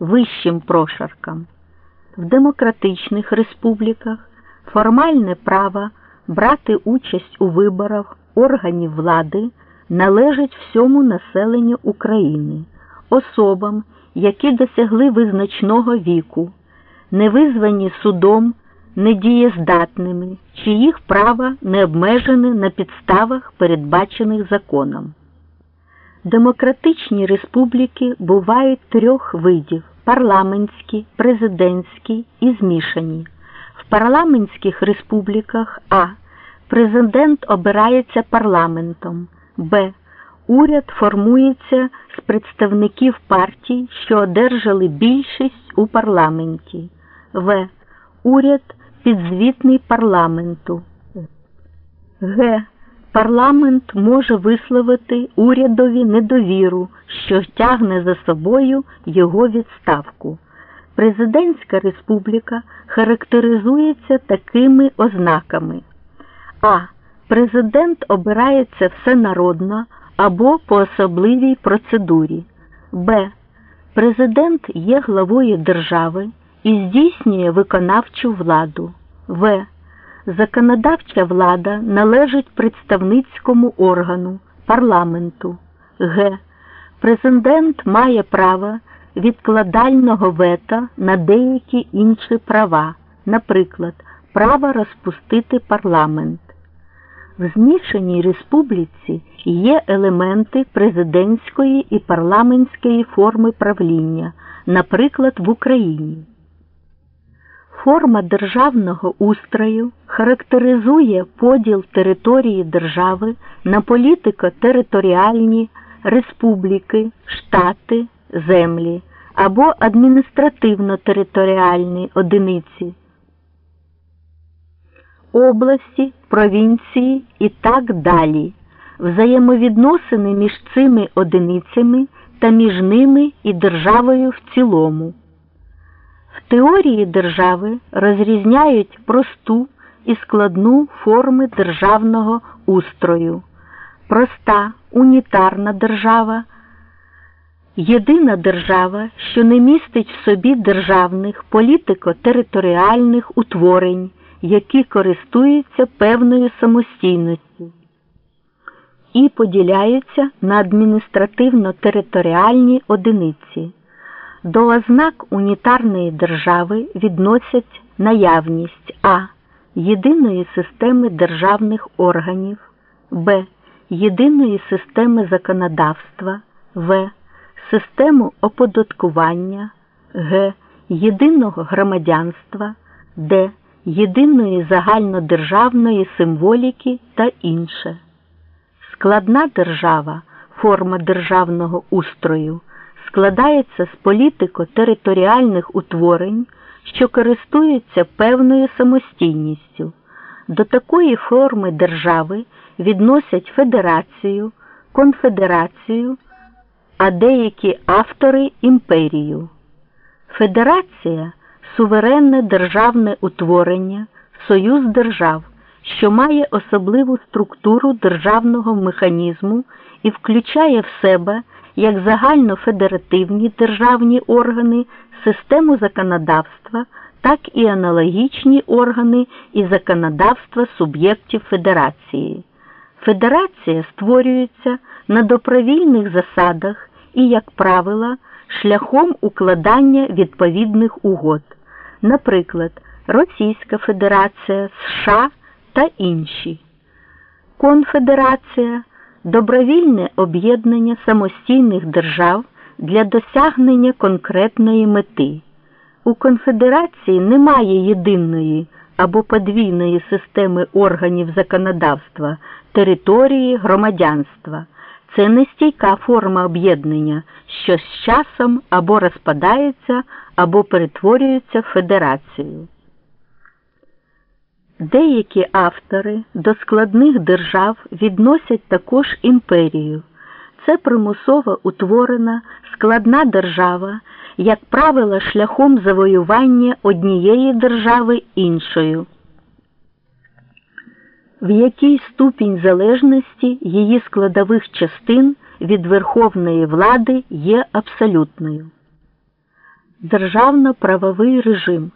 вищим прошаркам. В демократичних республіках формальне право брати участь у виборах органів влади належить всьому населенню України, особам, які досягли визначного віку, не визвані судом недієздатними, чи їх право не обмежене на підставах, передбачених законом. Демократичні республіки бувають трьох видів парламентські, президентські і змішані. В парламентських республіках А. Президент обирається парламентом, Б. Уряд формується з представників партій, що одержали більшість у парламенті, В. Уряд підзвітний парламенту. Г. Парламент може висловити урядові недовіру, що тягне за собою його відставку. Президентська республіка характеризується такими ознаками. А. Президент обирається всенародно або по особливій процедурі. Б. Президент є главою держави і здійснює виконавчу владу. В. Законодавча влада належить представницькому органу парламенту. Г. Президент має право відкладального вето на деякі інші права, наприклад, право розпустити парламент. В змішаній республіці є елементи президентської і парламентської форми правління, наприклад, в Україні. Форма державного устрою характеризує поділ території держави на політико-територіальні республіки, штати, землі або адміністративно-територіальні одиниці, області, провінції і так далі, взаємовідносини між цими одиницями та між ними і державою в цілому. Теорії держави розрізняють просту і складну форми державного устрою. Проста унітарна держава, єдина держава, що не містить в собі державних політико-територіальних утворень, які користуються певною самостійністю і поділяються на адміністративно-територіальні одиниці. До ознак унітарної держави відносять наявність а. Єдиної системи державних органів, б. Єдиної системи законодавства, в. Систему оподаткування, г. Єдиного громадянства, д. Єдиної загальнодержавної символіки та інше. Складна держава, форма державного устрою складається з політико-територіальних утворень, що користуються певною самостійністю. До такої форми держави відносять федерацію, конфедерацію, а деякі автори імперію. Федерація суверенне державне утворення, союз держав, що має особливу структуру державного механізму і включає в себе як загальнофедеративні державні органи, систему законодавства, так і аналогічні органи і законодавства суб'єктів федерації. Федерація створюється на добровільних засадах і, як правило, шляхом укладання відповідних угод, наприклад, Російська Федерація, США та інші. Конфедерація добровільне об'єднання самостійних держав для досягнення конкретної мети. У конфедерації немає єдиної або подвійної системи органів законодавства, території, громадянства. Це нестійка форма об'єднання, що з часом або розпадається, або перетворюється в федерацію. Деякі автори до складних держав відносять також імперію. Це примусово утворена складна держава, як правило, шляхом завоювання однієї держави іншою, в якій ступінь залежності її складових частин від верховної влади є абсолютною. державно-правовий режим.